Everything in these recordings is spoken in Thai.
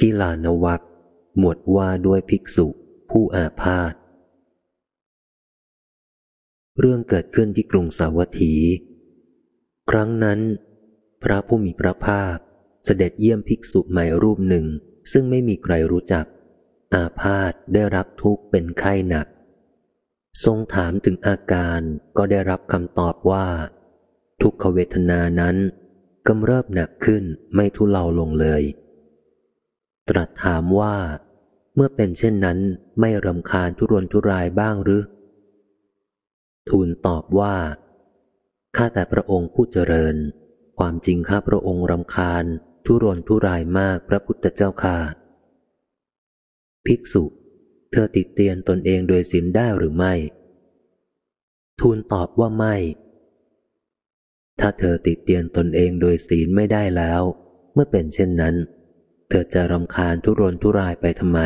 กิลานวักหมวดว่าด้วยภิกษุผู้อาพาธ เรื่องเกิดขึ้นที่กรุงสาวัตถี ครั้งนั้น พระผู้มีพระภาคเสด็จเยี่ยมภิกษุใหม่รูปหนึ่ง ซึ่งไม่มีใครรู้จัก อาพาธได้รับทุกข์เป็นไข้หนัก ทรงถามถึงอาการก็ได้รับคำตอบว่า ทุกขเวทนานั้นกำเริบหนักขึ้นไม่ทุเลาลงเลย ตรัสถามว่า เมื่อเป็นเช่นนั้นไม่รำคาญทุรนทุรายบ้างหรือ ทูลตอบว่า ข้าแต่พระองค์ผู้เจริญ ความจริงข้าพระองค์รำคาญทุรนทุรายมากพระพุทธเจ้าค่ะ ภิกษุ เธอติดเตียนตนเองโดยศีลได้หรือไม่ ทูลตอบว่าไม่ ถ้าเธอติดเตียนตนเองโดยศีลไม่ได้แล้ว เมื่อเป็นเช่นนั้น ธอจะรำคาญทุรนทุรายไปทำไม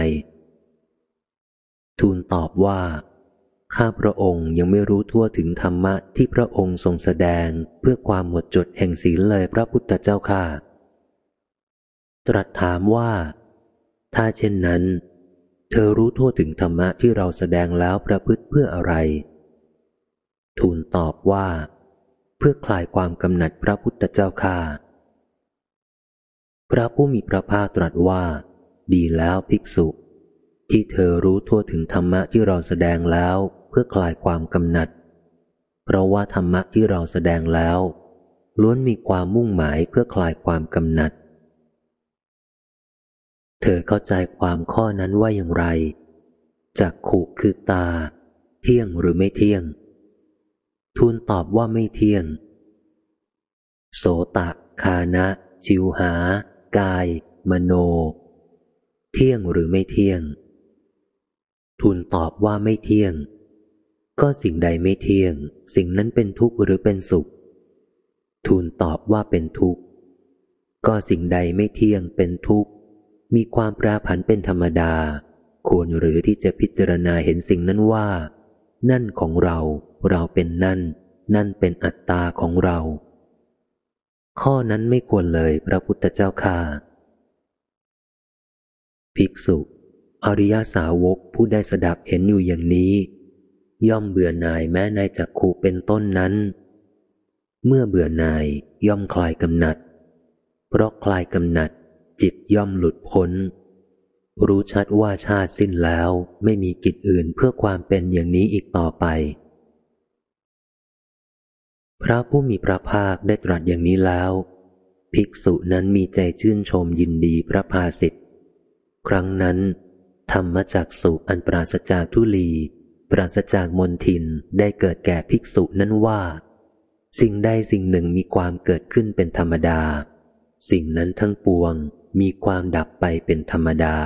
ทูลตอบว่า ข้าพระองค์ยังไม่รู้ทั่วถึงธรรมะที่พระองค์ทรงแสดงเพื่อความหมดจดแห่งศีลเลยพระพุทธเจ้าค่ะ ตรัสถามว่า ถ้าเช่นนั้น เธอรู้ทั่วถึงธรรมะที่เราแสดงแล้วประพฤติเพื่ออะไร ทูลตอบว่า เพื่อคลายความกำหนัดพระพุทธเจ้าค่า พระผู้มีพระภาคตรัสว่า ดีแล้วภิกษุ ที่เธอรู้ทั่วถึงธรรมะที่เราแสดงแล้วเพื่อคลายความกำหนัด เพราะว่าธรรมะที่เราแสดงแล้ว ล้วนมีความมุ่งหมายเพื่อคลายความกำหนัด เธอเข้าใจความข้อนั้นว่าอย่างไรจักขุคือตา เที่ยงหรือไม่เที่ยง ทูลตอบว่าไม่เที่ยง โสตะ ฆานะ ชิวหา กาย มโน เที่ยงหรือไม่เที่ยง ทูลตอบว่าไม่เที่ยง ก็สิ่งใดไม่เที่ยง สิ่งนั้นเป็นทุกข์หรือเป็นสุข ทูลตอบว่าเป็นทุกข์ ก็สิ่งใดไม่เที่ยงเป็นทุกข์ มีความแปรผันเป็นธรรมดา ควรหรือที่จะพิจารณาเห็นสิ่งนั้นว่า นั่นของเรา เราเป็นนั่น นั่นเป็นอัตตาของเรา ข้อนั้นไม่ควรเลยพระพุทธเจ้าค่าภิกษุ อริยสาวกผู้ได้สดับเห็นอยู่อย่างนี้ ย่อมเบื่อหน่ายแม้ในจักขู่เป็นต้นนั้น เมื่อเบื่อหน่ายย่อมคลายกำหนัด เพราะคลายกำหนัด จิตย่อมหลุดพ้น รู้ชัดว่าชาติสิ้นแล้วไม่มีกิจอื่นเพื่อความเป็นอย่างนี้อีกต่อไป พระผู้มีพระภาคได้ตรัสอย่างนี้แล้ว ภิกษุนั้นมีใจชื่นชมยินดีพระภาสิทธิ์ครั้งนั้น ธรรมจากสุอันปราศจากทุลี ปราศจากมนทินได้เกิดแก่ภิกษุนั้นว่า สิ่งใดสิ่งหนึ่งมีความเกิดขึ้นเป็นธรรมดา สิ่งนั้นทั้งปวงมีความดับไปเป็นธรรมดา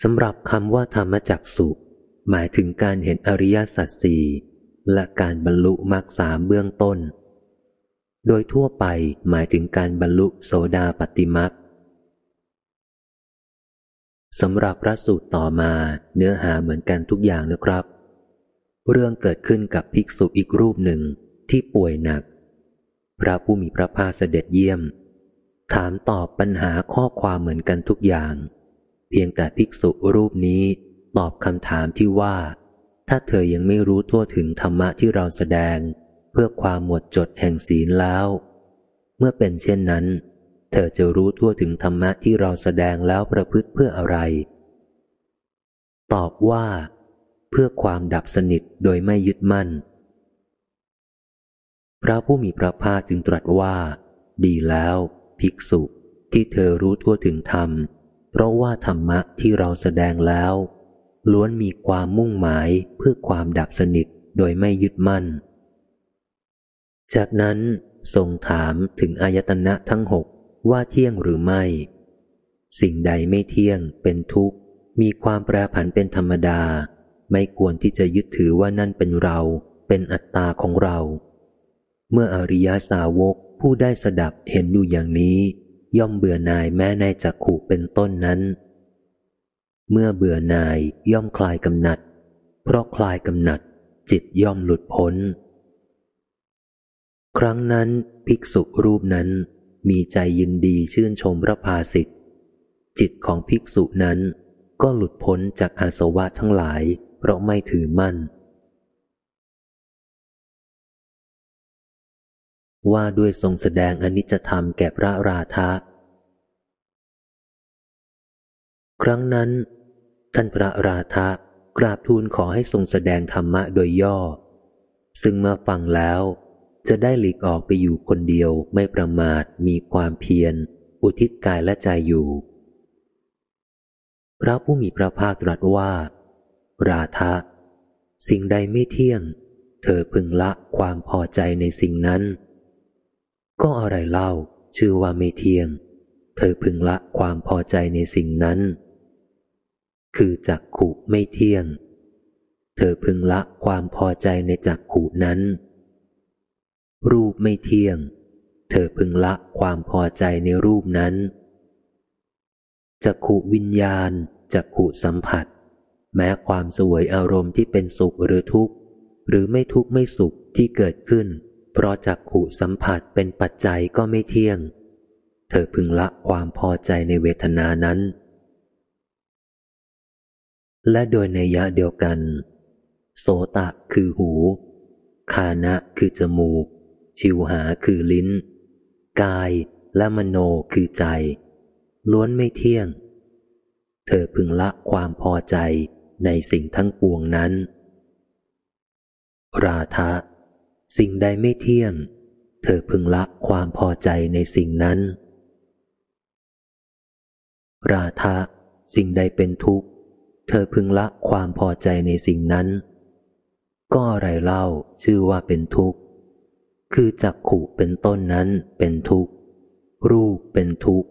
สำหรับคำว่าธรรมจักสุหมายถึงการเห็นอริยสัจสี่ และการบรรลุมรรคสามเบื้องต้น โดยทั่วไปหมายถึงการบรรลุโสดาปติมรรคสำหรับพระสูตรต่อมาเนื้อหาเหมือนกันทุกอย่างนะครับ เรื่องเกิดขึ้นกับภิกษุอีกรูปหนึ่งที่ป่วยหนัก พระผู้มีพระภาคเสด็จเยี่ยม ถามตอบปัญหาข้อความเหมือนกันทุกอย่าง เพียงแต่ภิกษุรูปนี้ตอบคำถามที่ว่า ถ้าเธอยังไม่รู้ทั่วถึงธรรมะที่เราแสดง เพื่อความหมดจดแห่งศีลแล้ว เมื่อเป็นเช่นนั้น เธอจะรู้ทั่วถึงธรรมะที่เราแสดงแล้วประพฤติเพื่ออะไร ตอบว่า เพื่อความดับสนิทโดยไม่ยึดมั่น พระผู้มีพระภาคจึงตรัสว่า ดีแล้ว ภิกษุที่เธอรู้ทั่วถึงธรรม เพราะว่าธรรมะที่เราแสดงแล้ว ล้วนมีความมุ่งหมายเพื่อความดับสนิทโดยไม่ยึดมั่น จากนั้นทรงถามถึงอายตนะทั้งหกว่าเที่ยงหรือไม่ สิ่งใดไม่เที่ยงเป็นทุกข์ มีความแปรผันเป็นธรรมดา ไม่ควรที่จะยึดถือว่านั่นเป็นเรา เป็นอัตตาของเรา เมื่ออริยาสาวกผู้ได้สดับเห็นอยู่อย่างนี้ ย่อมเบื่อหน่ายแม้ในจักขู่เป็นต้นนั้น เมื่อเบื่อหน่ายย่อมคลายกำหนัด เพราะคลายกำหนัด จิตย่อมหลุดพ้น ครั้งนั้นภิกษุรูปนั้นมีใจยินดีชื่นชมพระภาสิทธิ์จิตของภิกษุนั้นก็หลุดพ้นจากอาสวะทั้งหลาย เพราะไม่ถือมั่น ว่าด้วยทรงแสดงอนิจจธรรมแก่พระราธะครั้งนั้น ท่านพระราธะกราบทูลขอให้ทรงแสดงธรรมะโดยย่อ ซึ่งเมื่อฟังแล้ว จะได้หลีกออกไปอยู่คนเดียวไม่ประมาทมีความเพียร อุทิศกายและใจอยู่ พระผู้มีพระภาคตรัสว่า ราธะสิ่งใดไม่เที่ยง เธอพึงละความพอใจในสิ่งนั้น ก็อะไรเล่าชื่อว่าไม่เที่ยง เธอพึงละความพอใจในสิ่งนั้น คือจักขุไม่เที่ยง เธอพึงละความพอใจในจักขุนั้น รูปไม่เที่ยง เธอพึงละความพอใจในรูปนั้น จักขุวิญญาณ จักขุสัมผัส แม้ความสวยอารมณ์ที่เป็นสุขหรือทุกข์ หรือไม่ทุกข์ไม่สุขที่เกิดขึ้น เพราะจักขุสัมผัสเป็นปัจจัยก็ไม่เที่ยง เธอพึงละความพอใจในเวทนานั้น และโดยในยะเดียวกัน โสตะคือหู คานะคือจมูก ชิวหาคือลิ้น กายและมโนคือใจ ล้วนไม่เที่ยง เธอพึงละความพอใจในสิ่งทั้งปวงนั้น ราธะสิ่งใดไม่เที่ยง เธอพึงละความพอใจในสิ่งนั้น ราธะสิ่งใดเป็นทุกข์ เธอพึงละความพอใจในสิ่งนั้น ก็อะไรเล่าชื่อว่าเป็นทุกข์ คือจักขู่เป็นต้นนั้นเป็นทุกข์ รูปเป็นทุกข์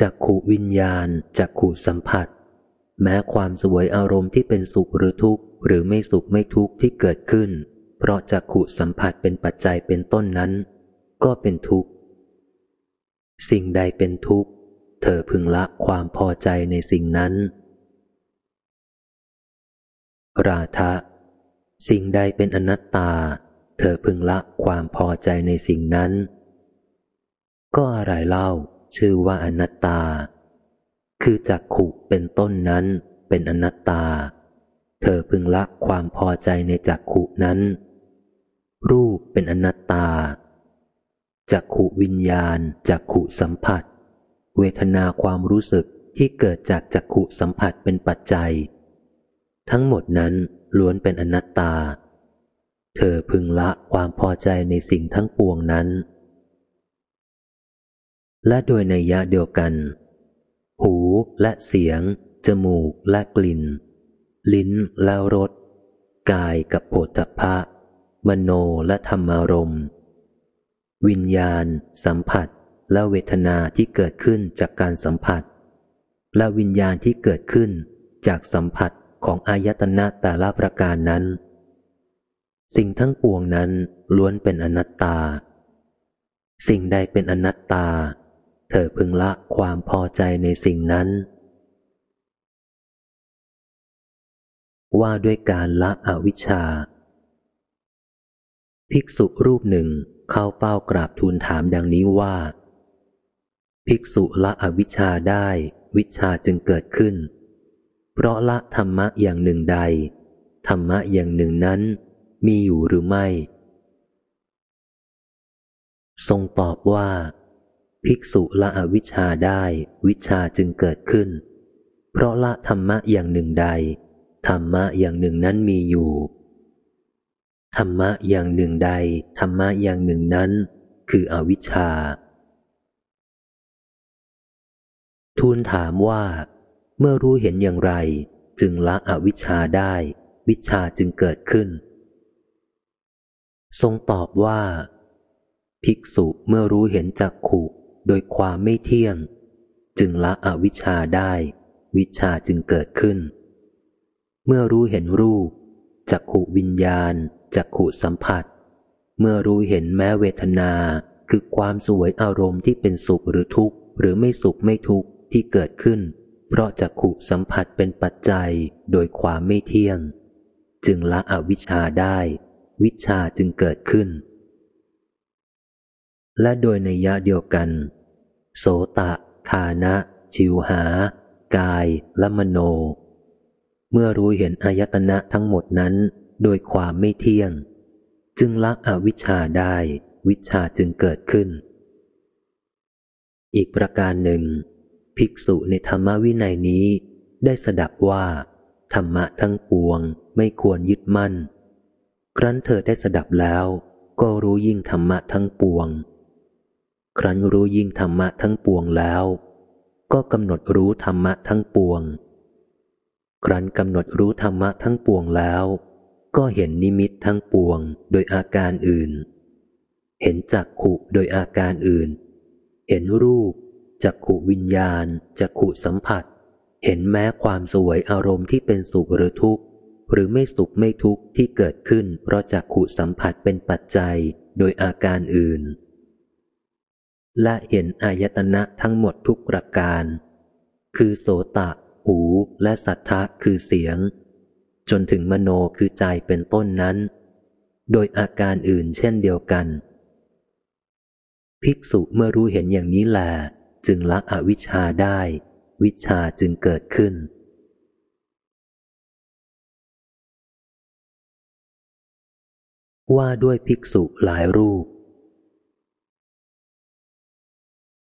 จักขู่วิญญาณจักขู่สัมผัส แม้ความสวยอารมณ์ที่เป็นสุขหรือทุกข์ หรือไม่สุขไม่ทุกข์ที่เกิดขึ้น เพราะจักขู่สัมผัสเป็นปัจจัยเป็นต้นนั้น ก็เป็นทุกข์ สิ่งใดเป็นทุกข์ เธอพึงละความพอใจในสิ่งนั้น ราธะสิ่งใดเป็นอนัตตา เธอพึงละความพอใจในสิ่งนั้น ก็อะไรเล่า ชื่อว่าอนัตตา คือจักขุเป็นต้นนั้นเป็นอนัตตา เธอพึงละความพอใจในจักขุนั้น รูปเป็นอนัตตา จักขุวิญญาณ จักขุสัมผัส เวทนาความรู้สึกที่เกิดจากจักขุสัมผัสเป็นปัจจัย ทั้งหมดนั้นล้วนเป็นอนัตตา เธอพึงละความพอใจในสิ่งทั้งปวงนั้น และโดยในยะเดียวกัน หูและเสียง จมูกและกลิ่น ลิ้นและรส กายกับโผฏฐะมโนและธรรมารมวิญญาณ สัมผัสและเวทนาที่เกิดขึ้นจากการสัมผัส และวิญญาณที่เกิดขึ้นจากสัมผัส ของอายตนะแต่ละประการนั้น สิ่งทั้งปวงนั้นล้วนเป็นอนัตตา สิ่งใดเป็นอนัตตา เธอพึงละความพอใจในสิ่งนั้น ว่าด้วยการละอวิชชา ภิกษุรูปหนึ่งเข้าเป้ากราบทูลถามดังนี้ว่า ภิกษุละอวิชชาได้วิชาจึงเกิดขึ้น เพราะละธรรมะอย่างหนึ่งใด ธรรมะอย่างหนึ่งนั้น มีอยู่หรือไม่ ทรงตอบว่า ภิกษุละอวิชชาได้วิชาจึงเกิดขึ้น เพราะละธรรมะอย่างหนึ่งใด ธรรมะอย่างหนึ่งนั้นมีอยู่ ธรรมะอย่างหนึ่งใด ธรรมะอย่างหนึ่งนั้น คืออวิชชาทูลถามว่า เมื่อรู้เห็นอย่างไร จึงละอวิชชาได้ วิชาจึงเกิดขึ้น ทรงตอบว่า ภิกษุเมื่อรู้เห็นจักขุโดยความไม่เที่ยง จึงละอวิชชาได้ วิชาจึงเกิดขึ้น เมื่อรู้เห็นรูปจักขุวิญญาณจักขุสัมผัส เมื่อรู้เห็นแม้เวทนาคือความสวยอารมณ์ที่เป็นสุขหรือทุกข์ หรือไม่สุขไม่ทุกข์ที่เกิดขึ้น เพราะจักขุสัมผัสเป็นปัจจัยโดยความไม่เที่ยง จึงละอวิชชาได้ วิชาจึงเกิดขึ้น และโดยในยะเดียวกัน โสตะคานะ ชิวหา กาย และมโน เมื่อรู้เห็นอายตนะทั้งหมดนั้น โดยความไม่เที่ยง จึงละอวิชชาได้ วิชาจึงเกิดขึ้น อีกประการหนึ่ง ภิกษุในธรรมวินัยนี้ ได้สดับว่า ธรรมะทั้งปวงไม่ควรยึดมั่น ครั้นเธอได้สดับแล้ว ก็รู้ยิ่งธรรมะทั้งปวง ครั้นรู้ยิ่งธรรมะทั้งปวงแล้ว ก็กำหนดรู้ธรรมะทั้งปวง ครั้นกำหนดรู้ธรรมะทั้งปวงแล้ว ก็เห็นนิมิตทั้งปวงโดยอาการอื่น เห็นจักขุโดยอาการอื่น เห็นรูป จักขุวิญญาณจักขุสัมผัส เห็นแม้ความสวยอารมณ์ที่เป็นสุขหรือทุกข์ หรือไม่สุขไม่ทุกข์ที่เกิดขึ้น เพราะจักขุสัมผัสเป็นปัจจัยโดยอาการอื่น และเห็นอายตนะทั้งหมดทุกประการ คือโสตะ หูและสัทธะคือเสียง จนถึงมโนคือใจเป็นต้นนั้น โดยอาการอื่นเช่นเดียวกัน ภิกษุเมื่อรู้เห็นอย่างนี้แล จึงละอวิชชาได้ วิชาจึงเกิดขึ้น ว่าด้วยภิกษุหลายรูป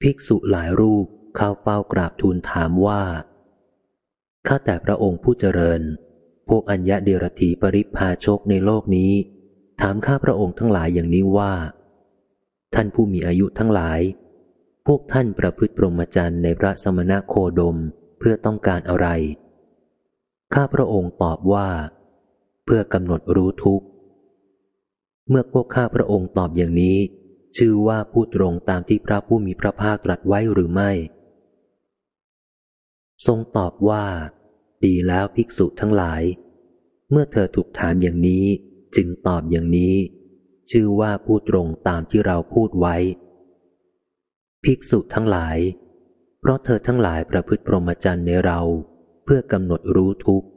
ภิกษุหลายรูปเข้าเฝ้ากราบทูลถามว่า ข้าแต่พระองค์ผู้เจริญ พวกอัญญะเดรธีปริพาชกในโลกนี้ ถามข้าพระองค์ทั้งหลายอย่างนี้ว่า ท่านผู้มีอายุทั้งหลาย พวกท่านประพฤติปรมจรรย์ในพระสมณะโคดมเพื่อต้องการอะไร ข้าพระองค์ตอบว่า เพื่อกำหนดรู้ทุกข์ เมื่อพวกข้าพระองค์ตอบอย่างนี้ ชื่อว่าพูดตรงตามที่พระผู้มีพระภาคตรัสไว้หรือไม่ ทรงตอบว่า ดีแล้วภิกษุทั้งหลาย เมื่อเธอถูกถามอย่างนี้จึงตอบอย่างนี้ ชื่อว่าพูดตรงตามที่เราพูดไว้ ภิกษุทั้งหลาย เพราะเธอทั้งหลายประพฤติพรหมจรรย์ในเราเพื่อกำหนดรู้ทุกข์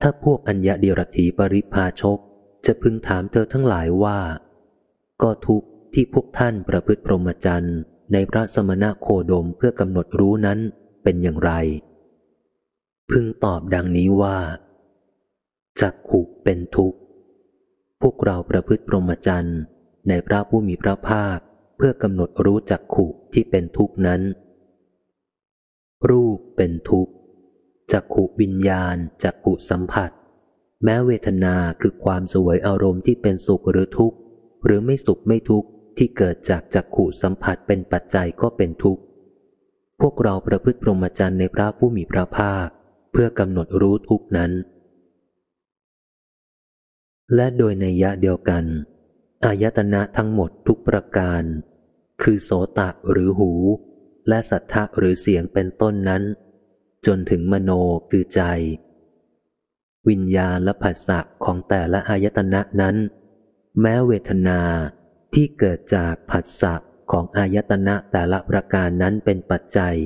ถ้าพวกอัญญาเดียรถีปริพาชก จะพึงถามเธอทั้งหลายว่า ก็ทุกข์ที่พวกท่านประพฤติพรหมจรรย์ในพระสมณะโคดมเพื่อกำหนดรู้นั้นเป็นอย่างไร พึงตอบดังนี้ว่าจักขุเป็นทุกข์ พวกเราประพฤติพรหมจรรย์ในพระผู้มีพระภาค พื่อกำหนดรู้จักขุที่เป็นทุกข์นั้น รูปเป็นทุกข์จักขุวิญญาณจักขุสัมผัส แม้เวทนาคือความสวยอารมณ์ที่เป็นสุขหรือทุกข์ หรือไม่สุขไม่ทุกข์ที่เกิดจากจักขุสัมผัสเป็นปัจจัยก็เป็นทุกข์ พวกเราประพฤติพรหมจรรย์ในพระผู้มีพระภาค เพื่อกำหนดรู้ทุกนั้น และโดยในยะเดียวกัน อายตนะทั้งหมดทุกประการ คือโสตะหรือหู และสัทธะหรือเสียงเป็นต้นนั้น จนถึงมโนคือใจ วิญญาณและผัสสะของแต่ละอายตนะนั้น แม้เวทนาที่เกิดจากผัสสะของอายตนะแต่ละประการนั้นเป็นปัจจัย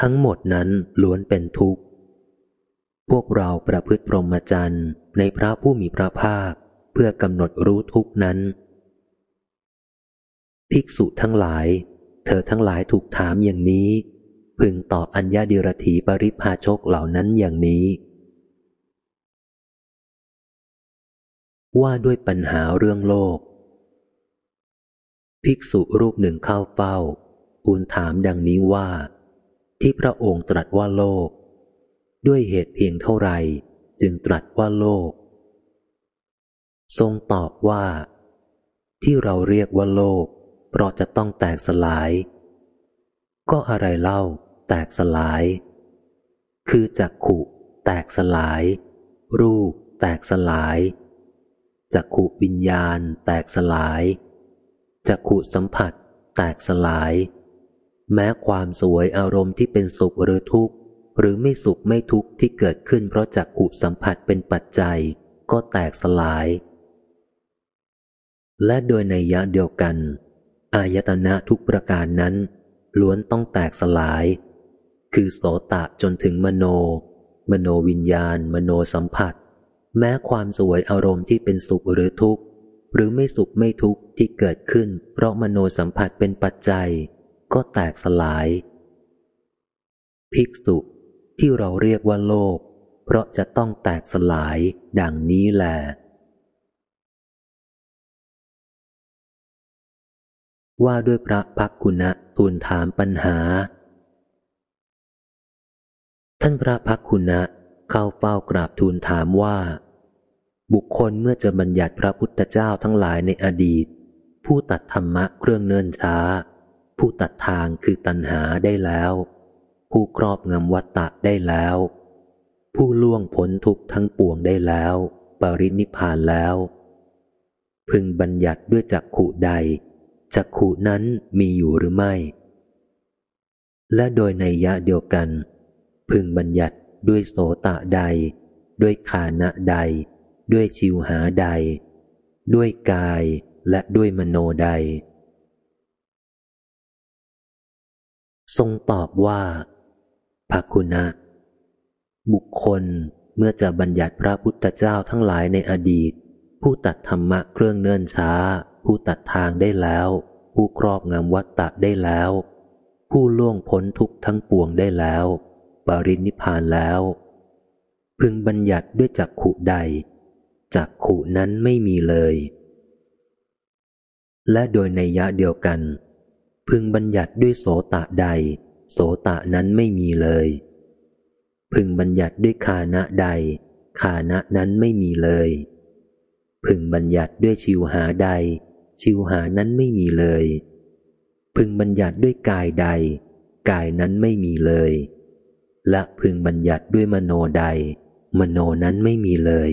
ทั้งหมดนั้นล้วนเป็นทุกข์ พวกเราประพฤติพรหมจรรย์ในพระผู้มีพระภาค เพื่อกำหนดรู้ทุกนั้น ภิกษุทั้งหลาย เธอทั้งหลายถูกถามอย่างนี้ พึงตอบอัญญาดิรถีปริพาชกเหล่านั้นอย่างนี้ ว่าด้วยปัญหาเรื่องโลก ภิกษุรูปหนึ่งเข้าเฝ้าทูลถามดังนี้ว่า ที่พระองค์ตรัสว่าโลก ด้วยเหตุเพียงเท่าไรจึงตรัสว่าโลก ทรงตอบว่า ที่เราเรียกว่าโลก เพราะจะต้องแตกสลาย ก็อะไรเล่า แตกสลาย คือจักขุแตกสลาย รูป แตกสลายจักขุวิญญาณ แตกสลายจักขุสัมผัส แตกสลาย แม้ความสวยอารมณ์ที่เป็นสุขหรือทุกข์ หรือไม่สุขไม่ทุกข์ที่เกิดขึ้นเพราะจักขุสัมผัสเป็นปัจจัย ก็แตกสลาย และโดยในยะเดียวกัน อายตนะทุกประการนั้น ล้วนต้องแตกสลาย คือโสตะจนถึงมโน มโนวิญญาณ มโนสัมผัส แม้ความสวยอารมณ์ที่เป็นสุขหรือทุกข์ หรือไม่สุขไม่ทุกข์ที่เกิดขึ้น เพราะมโนสัมผัสเป็นปัจจัย ก็แตกสลาย ภิกษุที่เราเรียกว่าโลก เพราะจะต้องแตกสลาย ดังนี้แหละ ว่าด้วยพระพักกุณะทูลถามปัญหา ท่านพระพักกุณะเข้าเฝ้ากราบทูลถามว่า บุคคลเมื่อจะบัญญัติพระพุทธเจ้าทั้งหลายในอดีต ผู้ตัดธรรมะเครื่องเนินช้า ผู้ตัดทางคือตัณหาได้แล้ว ผู้ครอบงำวัตตะได้แล้ว ผู้ล่วงพ้นทุกทั้งปวงได้แล้ว ปรินิพานแล้ว พึงบัญญัติด้วยจักขุใด จักขุนั้นมีอยู่หรือไม่ และโดยในยะเดียวกัน พึงบัญญัติด้วยโสตะใด ด้วยขานะใด ด้วยชิวหาใด ด้วยกายและด้วยมโนใด ทรงตอบว่าภาคุณะ บุคคลเมื่อจะบัญญัติพระพุทธเจ้าทั้งหลายในอดีต ผู้ตัดธรรมะเครื่องเนิ่นช้า ผู้ตัดทางได้แล้ว ผู้ครอบงำวัตตะได้แล้ว ผู้ล่วงพ้นทุกทั้งปวงได้แล้ว ปรินิพานแล้ว พึงบัญญัติด้วยจักขุใดจักขุนั้นไม่มีเลย และโดยในยะเดียวกัน พึงบัญญัติด้วยโสตะใด โสตะนั้นไม่มีเลย พึงบัญญัติด้วยคานะใดคานะนั้นไม่มีเลย พึงบัญญัติด้วยชิวหาใด ชิวหานั้นไม่มีเลย พึงบัญญัติด้วยกายใด กายนั้นไม่มีเลย และพึงบัญญัติด้วยมโนใด มโนนั้นไม่มีเลย